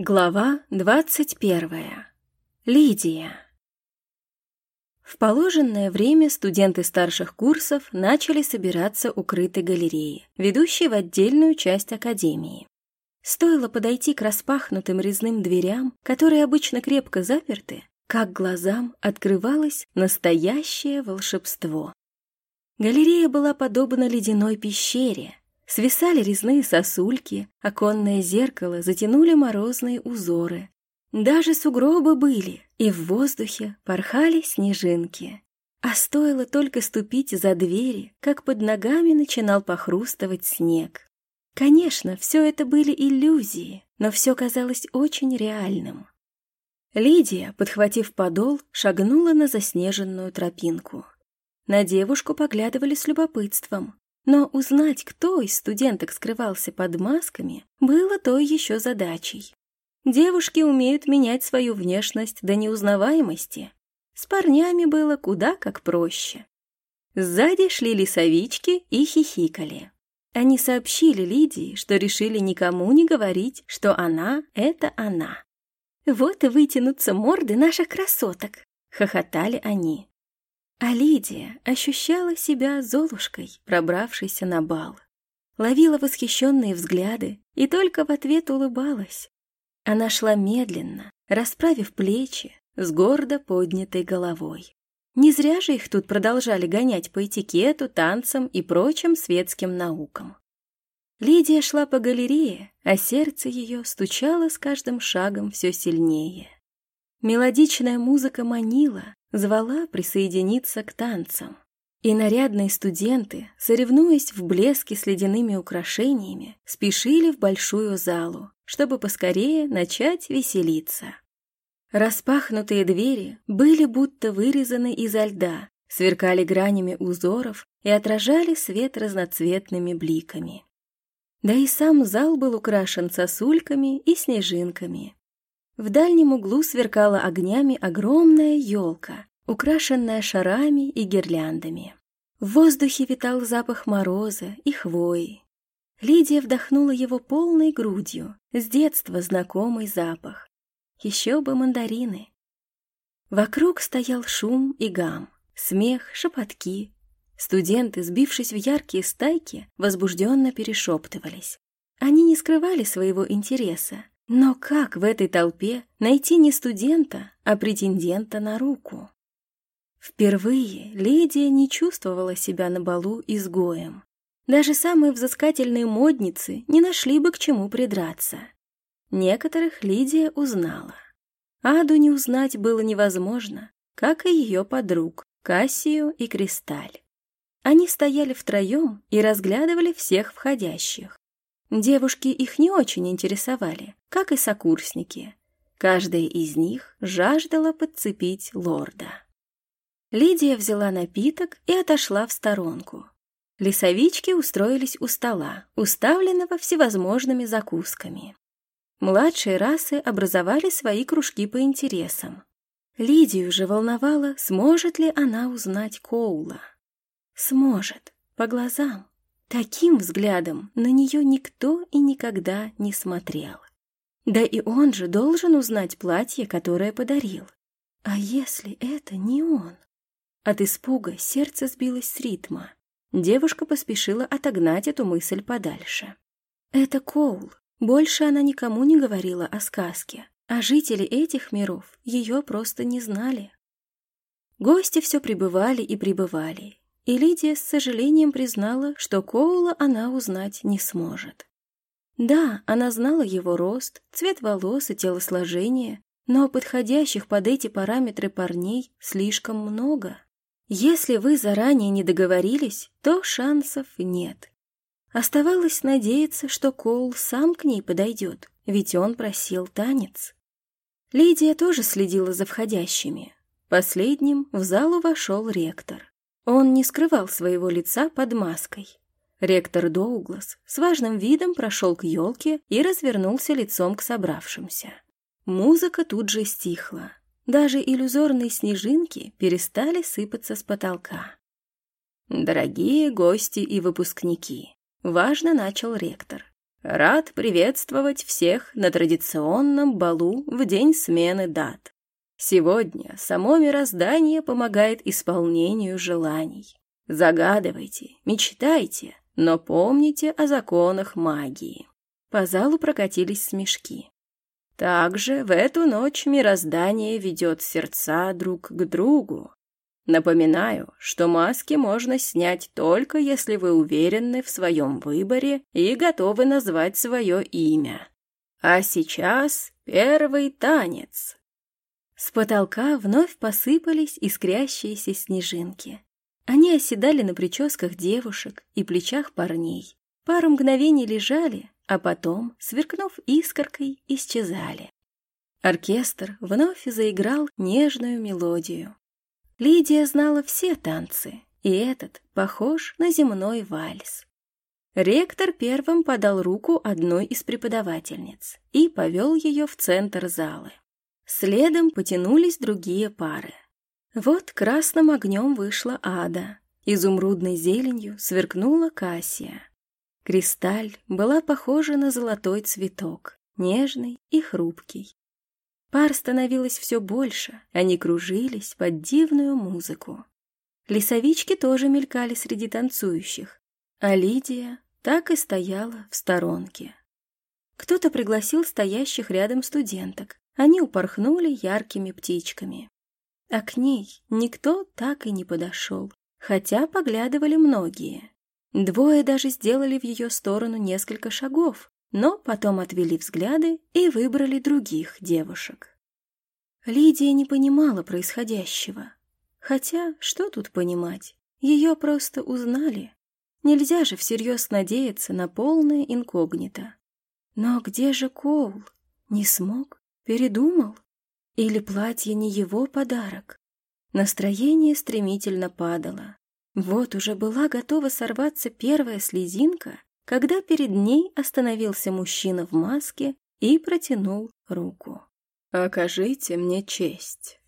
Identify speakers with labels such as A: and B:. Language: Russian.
A: Глава двадцать первая. Лидия. В положенное время студенты старших курсов начали собираться у крытой галереи, ведущей в отдельную часть академии. Стоило подойти к распахнутым резным дверям, которые обычно крепко заперты, как глазам открывалось настоящее волшебство. Галерея была подобна ледяной пещере, Свисали резные сосульки, оконное зеркало затянули морозные узоры. Даже сугробы были, и в воздухе порхали снежинки. А стоило только ступить за двери, как под ногами начинал похрустывать снег. Конечно, все это были иллюзии, но все казалось очень реальным. Лидия, подхватив подол, шагнула на заснеженную тропинку. На девушку поглядывали с любопытством, но узнать, кто из студенток скрывался под масками, было той еще задачей. Девушки умеют менять свою внешность до неузнаваемости. С парнями было куда как проще. Сзади шли лесовички и хихикали. Они сообщили Лидии, что решили никому не говорить, что она — это она. «Вот и вытянутся морды наших красоток!» — хохотали они. А Лидия ощущала себя Золушкой, пробравшейся на бал. Ловила восхищенные взгляды и только в ответ улыбалась. Она шла медленно, расправив плечи, с гордо поднятой головой. Не зря же их тут продолжали гонять по этикету, танцам и прочим светским наукам. Лидия шла по галерее, а сердце ее стучало с каждым шагом все сильнее. Мелодичная музыка манила, звала присоединиться к танцам. И нарядные студенты, соревнуясь в блеске с ледяными украшениями, спешили в большую залу, чтобы поскорее начать веселиться. Распахнутые двери были будто вырезаны изо льда, сверкали гранями узоров и отражали свет разноцветными бликами. Да и сам зал был украшен сосульками и снежинками, в дальнем углу сверкала огнями огромная елка, украшенная шарами и гирляндами. В воздухе витал запах мороза и хвои. Лидия вдохнула его полной грудью, с детства знакомый запах. Еще бы мандарины. Вокруг стоял шум и гам, смех, шепотки. Студенты, сбившись в яркие стайки, возбужденно перешептывались. Они не скрывали своего интереса, но как в этой толпе найти не студента, а претендента на руку? Впервые Лидия не чувствовала себя на балу изгоем. Даже самые взыскательные модницы не нашли бы к чему придраться. Некоторых Лидия узнала. Аду не узнать было невозможно, как и ее подруг, Кассию и Кристаль. Они стояли втроем и разглядывали всех входящих. Девушки их не очень интересовали, как и сокурсники. Каждая из них жаждала подцепить лорда. Лидия взяла напиток и отошла в сторонку. Лесовички устроились у стола, уставленного всевозможными закусками. Младшие расы образовали свои кружки по интересам. Лидию же волновало, сможет ли она узнать Коула. Сможет, по глазам. Таким взглядом на нее никто и никогда не смотрел. Да и он же должен узнать платье, которое подарил. А если это не он? От испуга сердце сбилось с ритма. Девушка поспешила отогнать эту мысль подальше. Это Коул. Больше она никому не говорила о сказке, а жители этих миров ее просто не знали. Гости все прибывали и прибывали, и Лидия с сожалением признала, что Коула она узнать не сможет. Да, она знала его рост, цвет волос и телосложение, но подходящих под эти параметры парней слишком много. Если вы заранее не договорились, то шансов нет. Оставалось надеяться, что Коул сам к ней подойдет, ведь он просил танец. Лидия тоже следила за входящими. Последним в залу вошел ректор. Он не скрывал своего лица под маской. Ректор Доуглас с важным видом прошел к елке и развернулся лицом к собравшимся. Музыка тут же стихла. Даже иллюзорные снежинки перестали сыпаться с потолка. «Дорогие гости и выпускники!» — важно начал ректор. Рад приветствовать всех на традиционном балу в день смены дат. Сегодня само мироздание помогает исполнению желаний. Загадывайте, мечтайте, но помните о законах магии. По залу прокатились смешки. Также в эту ночь мироздание ведет сердца друг к другу. Напоминаю, что маски можно снять только если вы уверены в своем выборе и готовы назвать свое имя. А сейчас первый танец. С потолка вновь посыпались искрящиеся снежинки. Они оседали на прическах девушек и плечах парней. Пару мгновений лежали, а потом, сверкнув искоркой, исчезали. Оркестр вновь заиграл нежную мелодию. Лидия знала все танцы, и этот похож на земной вальс. Ректор первым подал руку одной из преподавательниц и повел ее в центр залы. Следом потянулись другие пары. Вот красным огнем вышла Ада, изумрудной зеленью сверкнула Кассия. Кристаль была похожа на золотой цветок, нежный и хрупкий. Пар становилось все больше, они кружились под дивную музыку. Лесовички тоже мелькали среди танцующих, а Лидия так и стояла в сторонке. Кто-то пригласил стоящих рядом студенток, они упорхнули яркими птичками. А к ней никто так и не подошел, хотя поглядывали многие. Двое даже сделали в ее сторону несколько шагов, но потом отвели взгляды и выбрали других девушек. Лидия не понимала происходящего. Хотя, что тут понимать? Ее просто узнали. Нельзя же всерьез надеяться на полное инкогнито. Но где же Коул? Не смог? Передумал? Или платье не его подарок? Настроение стремительно падало. Вот уже была готова сорваться первая слезинка, когда перед ней остановился мужчина в маске и протянул руку. «Окажите мне честь».